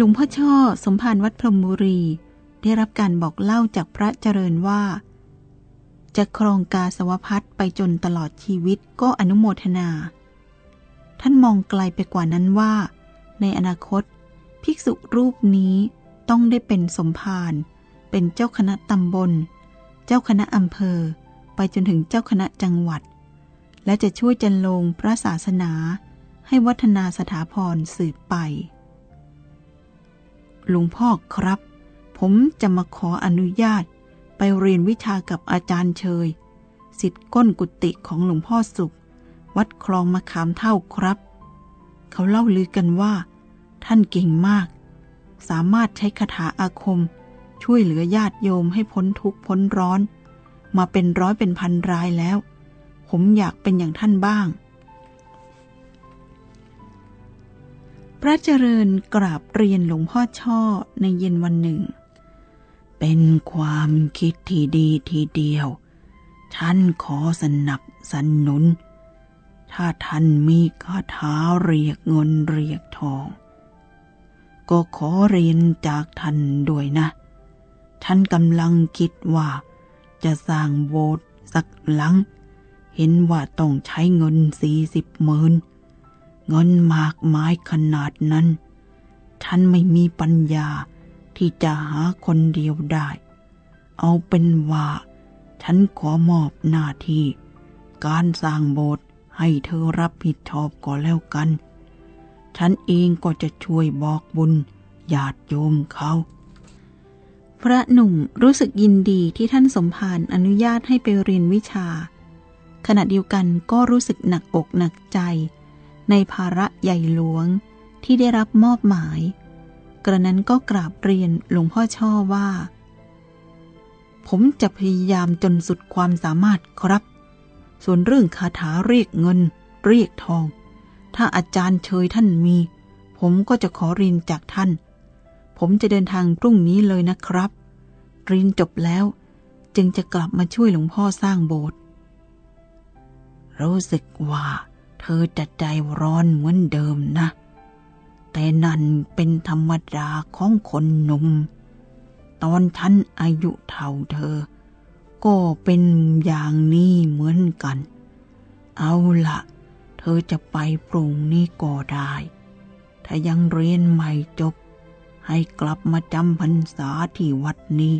หลวงพ่อช่อสมภารวัดพรหมบุรี ได้รับการบอกเล่าจากพระเจริญว่า จะครองกาสวพัฒไปจนตลอดชีวิตก็อนุโมทนา ท่านมองไกลไปกว่านั้นว่า ในอนาคต ภิกษุรูปนี้ต้องได้เป็นสมภารเป็นเจ้าคณะตำบล เจ้าคณะอำเภอ ไปจนถึงเจ้าคณะจังหวัด และจะช่วยจันลงพระศาสนาให้วัฒนาสถาพรสืบไป หลวงพ่อครับ ผมจะมาขออนุญาต ไปเรียนวิชากับอาจารย์เชยสิทธิ์ก้นกุฏิของหลวงพ่อสุข วัดคลองมะขามเท่าครับ เขาเล่าลือกันว่า ท่านเก่งมาก สามารถใช้คาถาอาคม ช่วยเหลือญาติโยมให้พ้นทุกข์พ้นร้อน มาเป็นร้อยเป็นพันรายแล้ว ผมอยากเป็นอย่างท่านบ้าง พระเจริญกราบเรียนหลวงพ่อช่อในเย็นวันหนึ่ง เป็นความคิดที่ดีทีเดียว ท่านขอสนับสนุน ถ้าท่านมีคาถาเรียกเงินเรียกทอง ก็ขอเรียนจากท่านด้วยนะ ท่านกำลังคิดว่าจะสร้างโบสถ์สักหลัง เห็นว่าต้องใช้เงินสี่สิบหมื่น เงินมากมายขนาดนั้น ท่านไม่มีปัญญาที่จะหาคนเดียวได้ เอาเป็นว่าฉันขอมอบหน้าที่ การสร้างโบสถ์ให้เธอรับผิดชอบก็แล้วกัน ฉันเองก็จะช่วยบอกบุญญาติโยมเขา พระหนุ่มรู้สึกยินดีที่ท่านสมภารอนุญาตให้ไปเรียนวิชา ขณะเดียวกันก็รู้สึกหนักอกหนักใจ ในภาระใหญ่หลวงที่ได้รับมอบหมาย กระนั้นก็กราบเรียนหลวงพ่อช่อว่า ผมจะพยายามจนสุดความสามารถครับ ส่วนเรื่องคาถาเรียกเงิน เรียกทอง ถ้าอาจารย์เชยท่านมี ผมก็จะขอเรียนจากท่าน ผมจะเดินทางพรุ่งนี้เลยนะครับเรียนจบแล้ว จึงจะกลับมาช่วยหลวงพ่อสร้างโบสถ์รู้สึกว่า เธอจะใจร้อนเหมือนเดิมนะ แต่นั่นเป็นธรรมดาของคนหนุ่ม ตอนฉันอายุเท่าเธอ ก็เป็นอย่างนี้เหมือนกัน เอาละเธอจะไปปรุงนี้ก็ได้ ถ้ายังเรียนใหม่จบ ให้กลับมาจำพรรษาที่วัดนี้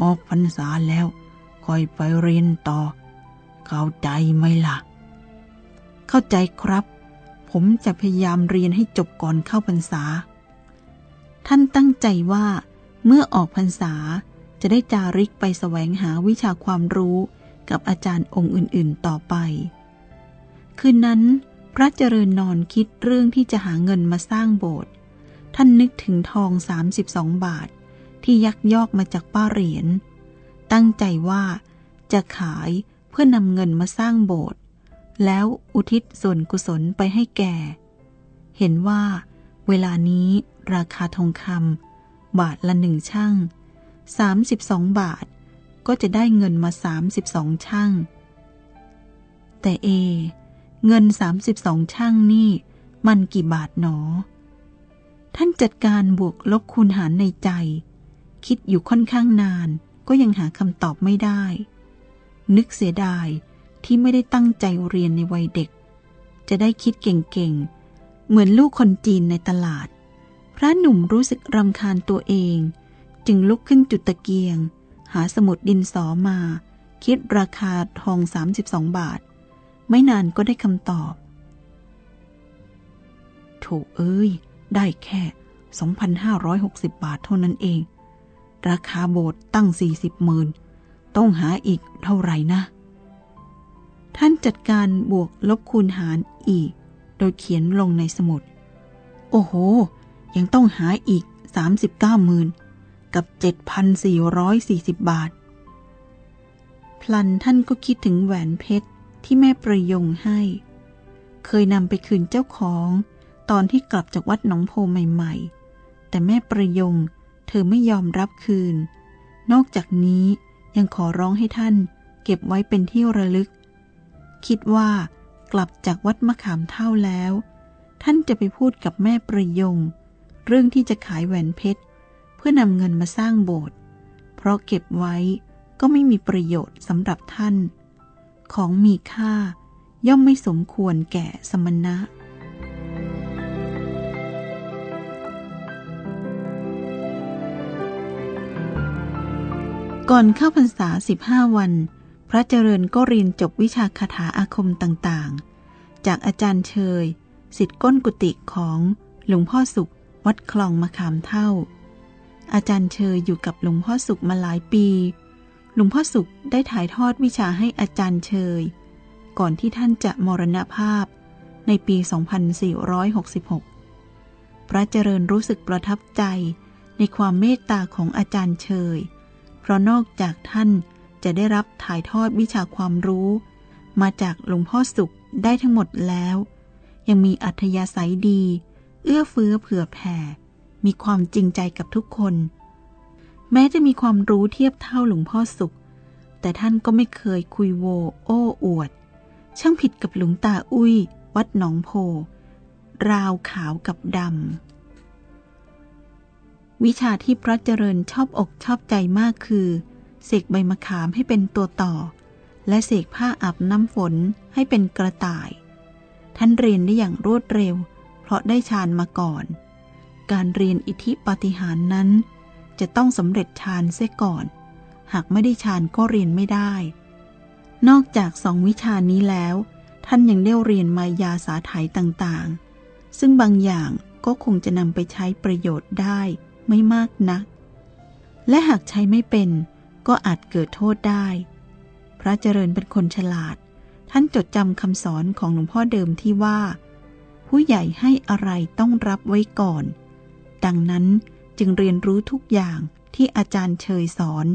ออกพรรษาแล้วค่อยไปเรียนต่อ เข้าใจไหมล่ะ เข้าใจครับ ผมจะพยายามเรียนให้จบก่อนเข้าพรรษา ท่านตั้งใจว่า เมื่อออกพรรษาจะได้จาริกไปแสวงหาวิชาความรู้กับอาจารย์องค์อื่น ๆ ต่อไป คืนนั้น พระเจริญนอนคิดเรื่องที่จะหาเงินมาสร้างโบสถ์ ท่านนึกถึงทอง 32 บาท ที่ยักยอกมาจากป้าเหรียญ ตั้งใจว่าจะขายเพื่อนำเงินมาสร้างโบสถ์ แล้วอุทิศส่วนกุศลไปให้แก่ เห็นว่า เวลานี้ราคาทองคำบาทละหนึ่งช่าง32 บาท ก็จะได้เงินมา 32 ช่าง แต่เอ เงิน 32 ช่างนี่มันกี่บาทหนอ ท่านจัดการบวกลบคูณหารในใจ คิดอยู่ค่อนข้างนานก็ยังหาคำตอบไม่ได้ นึกเสียดาย ที่ไม่ได้ตั้งใจเรียนในวัยเด็ก จะได้คิดเก่งๆ เหมือนลูกคนจีนในตลาด พระหนุ่มรู้สึกรำคาญตัวเอง จึงลุกขึ้นจุดตะเกียง หาสมุดดินสอมา คิดราคาทอง 32 บาท ไม่นานก็ได้คำตอบโถเอ้ย ได้แค่ 2,560 บาทเท่านั้นเอง ราคาโบสตั้ง 40หมื่นต้องหาอีกเท่าไหร่นะ ท่านจัดการบวกลบคูณหารอีก โดยเขียนลงในสมุด โอ้โห ยังต้องหาอีก 39หมื่นกับ 7,440 บาท พลันท่านก็คิดถึงแหวนเพชรที่แม่ประยงให้ เคยนำไปคืนเจ้าของตอนที่กลับจากวัดหนองโพใหม่ๆ แต่แม่ประยงเธอไม่ยอมรับคืน นอกจากนี้ยังขอร้องให้ท่านเก็บไว้เป็นที่ระลึก คิดว่ากลับจากวัดมะขามเท่าแล้ว ท่านจะไปพูดกับแม่ประยง เรื่องที่จะขายแหวนเพชร เพื่อนำเงินมาสร้างโบสถ์เพราะเก็บไว้ก็ไม่มีประโยชน์สำหรับท่าน ของมีค่าย่อมไม่สมควรแก่สมณะก่อนเข้าพรรษาสิบห้าวัน พระเจริญก็เรียนจบวิชาคาถาอาคมต่างๆ จากอาจารย์เชยสิทธิ์ก้นกุติของหลวงพ่อสุขวัดคลองมะขามเท่า อาจารย์เชยอยู่กับหลวงพ่อสุขมาหลายปี หลวงพ่อสุขได้ถ่ายทอดวิชาให้อาจารย์เชย ก่อนที่ท่านจะมรณภาพในปี 2466 พระเจริญรู้สึกประทับใจในความเมตตาของอาจารย์เชย เพราะนอกจากท่าน จะได้รับถ่ายทอดวิชาความรู้ มาจากหลวงพ่อสุขได้ทั้งหมดแล้ว ยังมีอัธยาศัยดี เอื้อเฟื้อเผื่อแผ่ มีความจริงใจกับทุกคน แม้จะมีความรู้เทียบเท่าหลวงพ่อสุข แต่ท่านก็ไม่เคยคุยโว โอ้อวด ช่างผิดกับหลวงตาอุ้ย วัดหนองโพ ราวขาวกับดำวิชาที่พระเจริญชอบอกชอบใจมากคือ เสกใบมะขามให้เป็นตัวต่อ และเสกผ้าอาบน้ำฝนให้เป็นกระต่าย ท่านเรียนได้อย่างรวดเร็ว เพราะได้ฌานมาก่อน การเรียนอิทธิปฏิหารนั้น จะต้องสำเร็จฌานเสียก่อน หากไม่ได้ฌานก็เรียนไม่ได้ นอกจากสองวิชานี้แล้ว ท่านยังได้เรียนมายาสาไถต่างๆ ซึ่งบางอย่างก็คงจะนำไปใช้ประโยชน์ได้ไม่มากนัก และหากใช้ไม่เป็น ก็อาจเกิดโทษได้ พระเจริญเป็นคนฉลาด ท่านจดจำคำสอนของหลวงพ่อเดิมที่ว่า ผู้ใหญ่ให้อะไรต้องรับไว้ก่อน ดังนั้นจึงเรียนรู้ทุกอย่างที่อาจารย์เชยสอน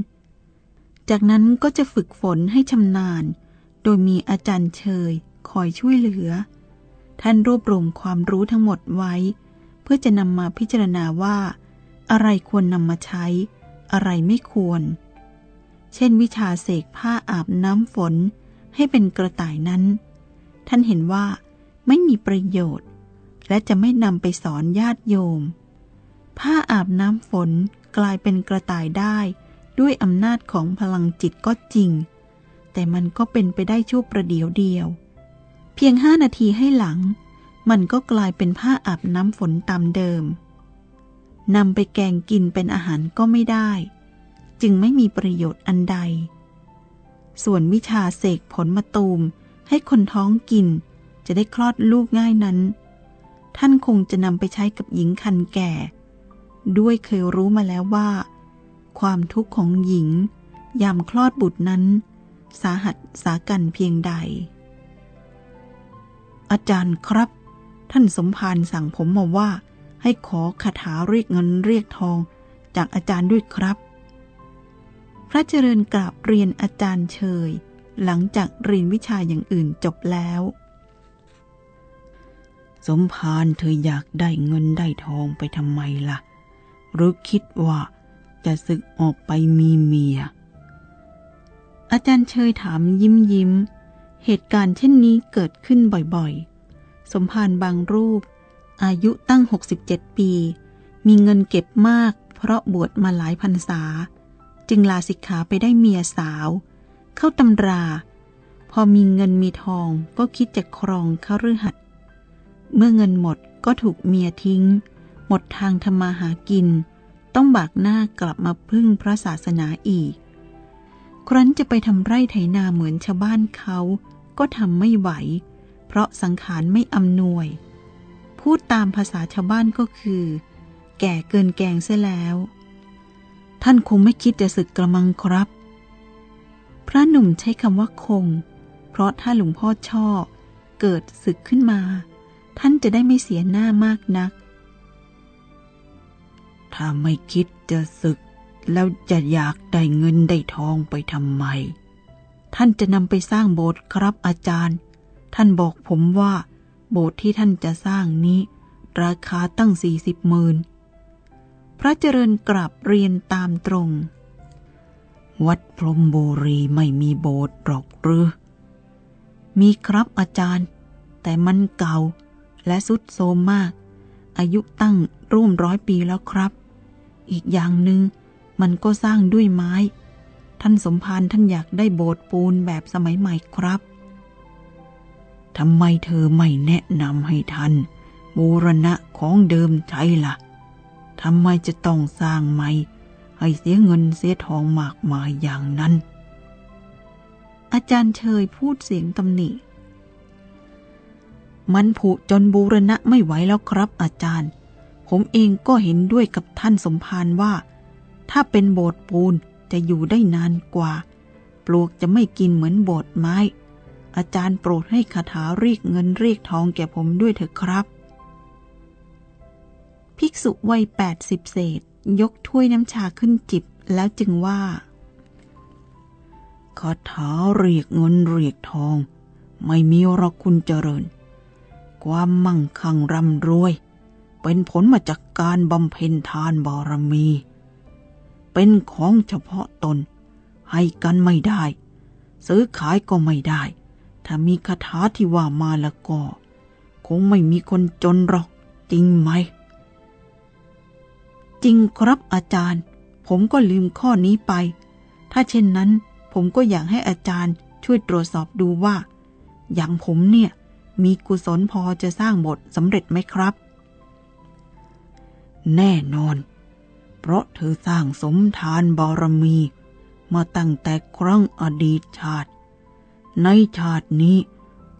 จากนั้นก็จะฝึกฝนให้ชำนาญ โดยมีอาจารย์เชยคอยช่วยเหลือ ท่านรวบรวมความรู้ทั้งหมดไว้ เพื่อจะนำมาพิจารณาว่า อะไรควรนำมาใช้ อะไรไม่ควร เช่นวิชาเสกผ้าอาบน้ำฝนให้เป็นกระต่ายนั้น ท่านเห็นว่าไม่มีประโยชน์ และจะไม่นำไปสอนญาติโยม ผ้าอาบน้ำฝนกลายเป็นกระต่ายได้ ด้วยอำนาจของพลังจิตก็จริง แต่มันก็เป็นไปได้ชั่วประเดียวเดียว เพียงห้านาทีให้หลัง มันก็กลายเป็นผ้าอาบน้ำฝนตามเดิมนำไปแกงกินเป็นอาหารก็ไม่ได้ จึงไม่มีประโยชน์อันใด ส่วนวิชาเสกผลมะตูมให้คนท้องกิน จะได้คลอดลูกง่ายนั้น ท่านคงจะนำไปใช้กับหญิงคันแก่ ด้วยเคยรู้มาแล้วว่า ความทุกข์ของหญิง ยามคลอดบุตรนั้น สาหัสสากันเพียงใด อาจารย์ครับ ท่านสมภารสั่งผมมาว่า ให้ขอคาถาเรียกเงินเรียกทองจากอาจารย์ด้วยครับ ระเจริญกราบเรียนอาจารย์เชย หลังจากเรียนวิชาอย่างอื่นจบแล้ว สมภารเธออยากได้เงินได้ทองไปทำไมละ่ะ หรือคิดว่าจะศึกออกไปมีเมีย อาจารย์เชยถามยิ้มยิ้ม เหตุการณ์เช่นนี้เกิดขึ้นบ่อยๆ สมภารบางรูป อายุตั้ง 67 ปี มีเงินเก็บมากเพราะบวชมาหลายพรรษา จึงลาสิกขาไปได้เมียสาว เข้าตำรา พอมีเงินมีทองก็คิดจะครองเขาฤหัสเมื่อเงินหมดก็ถูกเมียทิ้ง หมดทางทำมาหากิน ต้องบากหน้ากลับมาพึ่งพระศาสนาอีก ครั้นจะไปทำไร่ไถนาเหมือนชาวบ้านเขาก็ทำไม่ไหว เพราะสังขารไม่อำนวย พูดตามภาษาชาวบ้านก็คือ แก่เกินแกงเสียแล้ว ท่านคงไม่คิดจะศึกกระมังครับ พระหนุ่มใช้คำว่าคง เพราะถ้าหลวงพ่อช่อเกิดศึกขึ้นมา ท่านจะได้ไม่เสียหน้ามากนัก ถ้าไม่คิดจะศึก แล้วจะอยากได้เงินได้ทองไปทำไม ท่านจะนำไปสร้างโบสถ์ครับอาจารย์ ท่านบอกผมว่า โบสถ์ที่ท่านจะสร้างนี้ ราคาตั้งสี่สิบหมื่น ระเจริญกราบเรียนตามตรง วัดพรมโบรีไม่มีโบสถ์หรอกหรือ มีครับอาจารย์ แต่มันเก่าและสุดโทมมาก อายุตั้งร่วมร้อยปีแล้วครับ อีกอย่างหนึง่งมันก็สร้างด้วยไม้ ท่านสมภารท่านอยากได้โบสถ์ปูนแบบสมัยใหม่ครับทำไมเธอไม่แนะนำให้ท่านบูรณะของเดิมใช่ละ่ะ ทำไมจะต้องสร้างใหม่ ให้เสียเงินเสียทองมากมายอย่างนั้น อาจารย์เชยพูดเสียงตำหนิ มันผุจนบูรณะไม่ไหวแล้วครับอาจารย์ ผมเองก็เห็นด้วยกับท่านสมภารว่า ถ้าเป็นโบสถ์ปูนจะอยู่ได้นานกว่า ปลวกจะไม่กินเหมือนโบสถ์ไม้ อาจารย์โปรดให้คาถาเรียกเงินเรียกทองแก่ผมด้วยเถอะครับ ภิกษุวัยแปดสิบเศษ ยกถ้วยน้ำชาขึ้นจิบแล้วจึงว่าคาถาเรียกเงินเรียกทอง ไม่มีหรอกคุณเจริญ ความมั่งคั่งร่ำรวย เป็นผลมาจากการบำเพ็ญทานบารมี เป็นของเฉพาะตน ให้กันไม่ได้ ซื้อขายก็ไม่ได้ ถ้ามีคาถาที่ว่ามาแล้วก็ คงไม่มีคนจนหรอกจริงไหม จริงครับอาจารย์ ผมก็ลืมข้อนี้ไป ถ้าเช่นนั้น ผมก็อยากให้อาจารย์ช่วยตรวจสอบดูว่า อย่างผมเนี่ย มีกุศลพอจะสร้างบทสำเร็จไหมครับ แน่นอน เพราะเธอสร้างสมทานบารมี มาตั้งแต่ครั้งอดีตชาติ ในชาตินี้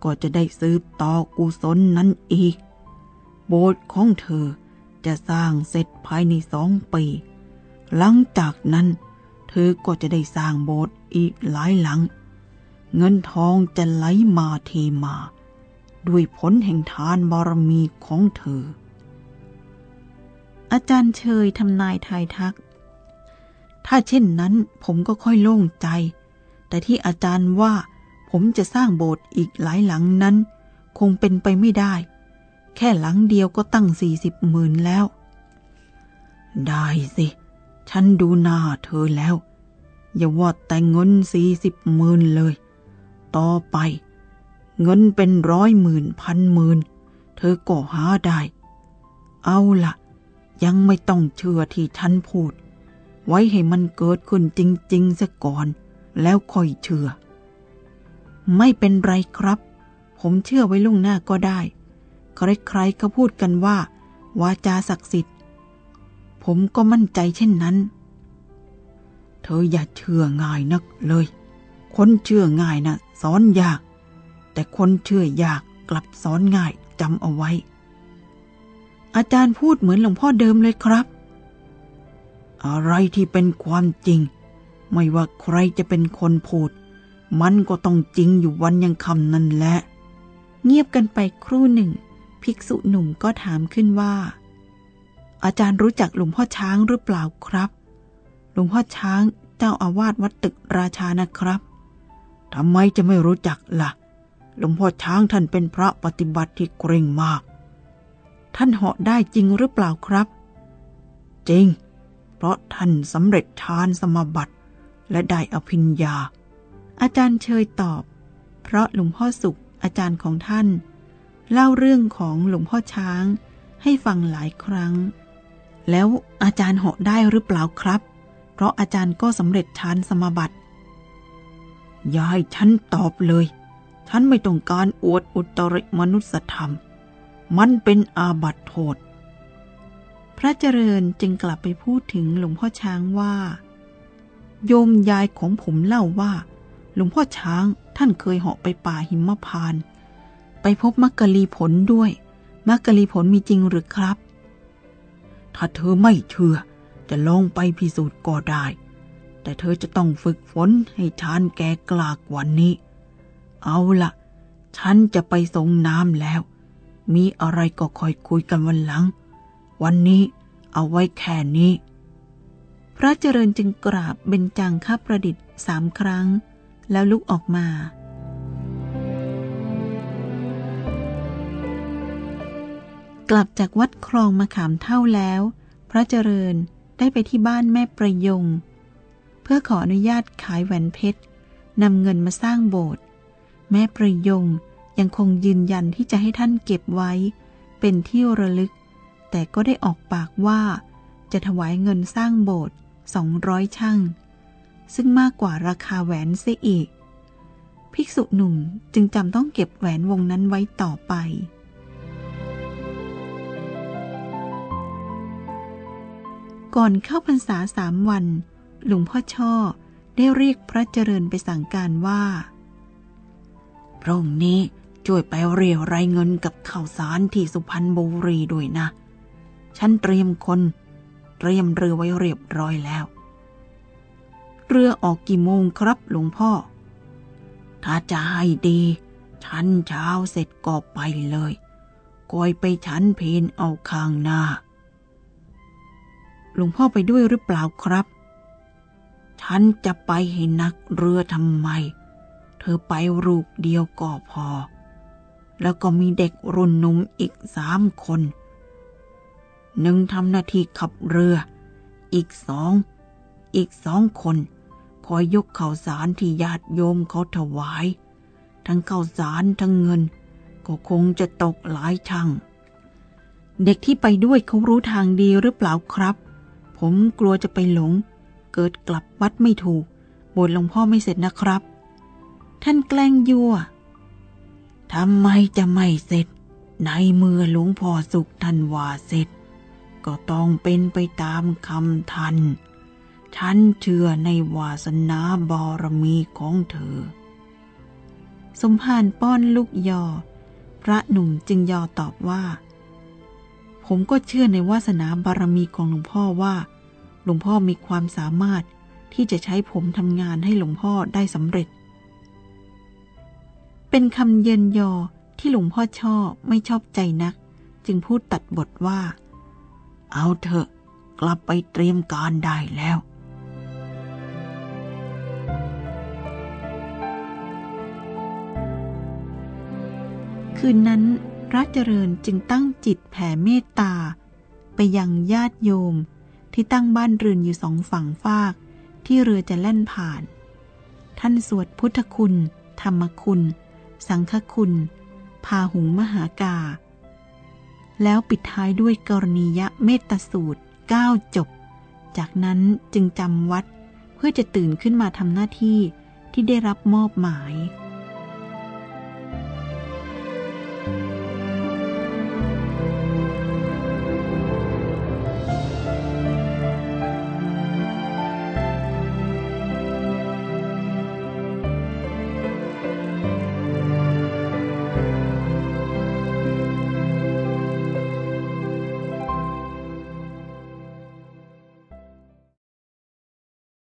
ก็จะได้สืบต่อกุศลนั้นอีก โบสถ์ของเธอ จะสร้างเสร็จภายในสองปี หลังจากนั้น เธอก็จะได้สร้างโบสถ์อีกหลายหลัง เงินทองจะไหลมาเทมา ด้วยผลแห่งทานบารมีของเธอ อาจารย์เชยทำนายทายทัก ถ้าเช่นนั้นผมก็ค่อยโล่งใจ แต่ที่อาจารย์ว่าผมจะสร้างโบสถ์อีกหลายหลังนั้น คงเป็นไปไม่ได้ แค่หลังเดียวก็ตั้งสี่สิบหมื่นแล้ว ได้สิ ฉันดูหน้าเธอแล้ว อย่าว่าแต่เงินสี่สิบหมื่นเลย ต่อไป เงินเป็นร้อยหมื่นพันหมื่นเธอก็หาได้ เอาละ่ะ ยังไม่ต้องเชื่อที่ฉันพูด ไว้ให้มันเกิดขึ้นจริงๆซะก่อน แล้วค่อยเชื่อ ไม่เป็นไรครับ ผมเชื่อไว้ล่วงหน้าก็ได้ ใครๆก็พูดกันว่า วาจาศักดิ์สิทธิ์ ผมก็มั่นใจเช่นนั้น เธออย่าเชื่อง่ายนักเลย คนเชื่อง่ายนะสอนยาก แต่คนเชื่อยากกลับสอนง่ายจำเอาไว้ อาจารย์พูดเหมือนหลวงพ่อเดิมเลยครับ อะไรที่เป็นความจริง ไม่ว่าใครจะเป็นคนพูด มันก็ต้องจริงอยู่วันยังคำนั่นแหละเงียบกันไปครู่หนึ่ง ภิกษุหนุ่มก็ถามขึ้นว่า อาจารย์รู้จักหลวงพ่อช้างหรือเปล่าครับ หลวงพ่อช้างเจ้าอาวาสวัดตึกราชานะครับทำไมจะไม่รู้จักละ่ะ หลวงพ่อช้างท่านเป็นพระปฏิบัติที่เกรงมาก ท่านเหาะได้จริงหรือเปล่าครับ จริง เพราะท่านสำเร็จฌานสมาบัติและได้อภิญญา อาจารย์เชยตอบ เพราะหลวงพ่อสุขอาจารย์ของท่าน เล่าเรื่องของหลวงพ่อช้าง ให้ฟังหลายครั้ง แล้วอาจารย์เหาะได้หรือเปล่าครับ เพราะอาจารย์ก็สำเร็จฌานสมบัติย่าให้ฉันตอบเลย ฉันไม่ต้องการอวดอุตริมนุสธรรม มันเป็นอาบัติโทษ พระเจริญจึงกลับไปพูดถึงหลวงพ่อช้างว่า โยมยายของผมเล่าว่า หลวงพ่อช้างท่านเคยเหาะไปป่าหิมพาน ไปพบมักกะลีผลด้วย มักกะลีผลมีจริงหรือครับ ถ้าเธอไม่เชื่อ จะลองไปพิสูจน์ก็ได้ แต่เธอจะต้องฝึกฝนให้ชานแกกล้ากว่านี้ เอาละฉันจะไปส่งน้ำแล้ว มีอะไรก็คอยคุยกันวันหลัง วันนี้เอาไว้แค่นี้ พระเจริญจึงกราบเบญจังข้าประดิษฐ์สามครั้ง แล้วลุกออกมา กลับจากวัดคลองมะขามเท่าแล้ว พระเจริญได้ไปที่บ้านแม่ประยง เพื่อขออนุญาตขายแหวนเพชรนำเงินมาสร้างโบสถ์แม่ประยงยังคงยืนยันที่จะให้ท่านเก็บไว้ เป็นที่ระลึก แต่ก็ได้ออกปากว่า จะถวายเงินสร้างโบสถ์สองร้อยช่าง ซึ่งมากกว่าราคาแหวนเสียอีก ภิกษุหนุ่มจึงจำต้องเก็บแหวนวงนั้นไว้ต่อไป ก่อนเข้าพรรษาสามวัน หลวงพ่อช่อได้เรียกพระเจริญไปสั่งการว่า พรุ่งนี้ช่วยไปเรียรายเงินกับข่าวสารที่สุพรรณบุรีด้วยนะ ฉันเตรียมคน เตรียมเรือไว้เรียบร้อยแล้ว เรือออกกี่โมงครับหลวงพ่อ ถ้าจะให้ดี ฉันเช้าเสร็จก็ไปเลยกอยไปฉันเพนเอาข้างหน้า หลวงพ่อไปด้วยหรือเปล่าครับ ฉันจะไปให้นักเรือทำไม เธอไปรูปเดียวก็พอ แล้วก็มีเด็กรุ่นหนุ่มอีกสามคน หนึ่งทำหน้าที่ขับเรือ อีกสอง อีกสองคน คอยยกข่าวสารที่ญาติโยมเขาถวาย ทั้งข่าวสารทั้งเงิน ก็คงจะตกหลายช่างเด็กที่ไปด้วยเขารู้ทางดีหรือเปล่าครับ ผมกลัวจะไปหลง เกิดกลับวัดไม่ถูกบทหลวงพ่อไม่เสร็จนะครับ ท่านแกล้งยั่วทำไมจะไม่เสร็จ ในเมื่อหลวงพ่อสุขท่านว่าเสร็จ ก็ต้องเป็นไปตามคำท่านฉันเชื่อในวาสนาบารมีของเธอ สมภารป้อนลูกยอ พระหนุ่มจึงยอตอบว่า ผมก็เชื่อในวาสนาบารมีของหลวงพ่อว่า หลวงพ่อมีความสามารถที่จะใช้ผมทำงานให้หลวงพ่อได้สำเร็จ เป็นคำเย็นยอที่หลวงพ่อชอบไม่ชอบใจนัก จึงพูดตัดบทว่า เอาเถอะ กลับไปเตรียมการได้แล้วคืนนั้นพระเจริญจึงตั้งจิตแผ่เมตตา ไปยังญาติโยม ที่ตั้งบ้านเรือนอยู่สองฝั่งฟาก ที่เรือจะแล่นผ่าน ท่านสวดพุทธคุณ ธรรมคุณ สังฆคุณ พาหุงมหากา แล้วปิดท้ายด้วยกรณียะเมตสูตร9จบ จากนั้นจึงจำวัดเพื่อจะตื่นขึ้นมาทำหน้าที่ที่ได้รับมอบหมาย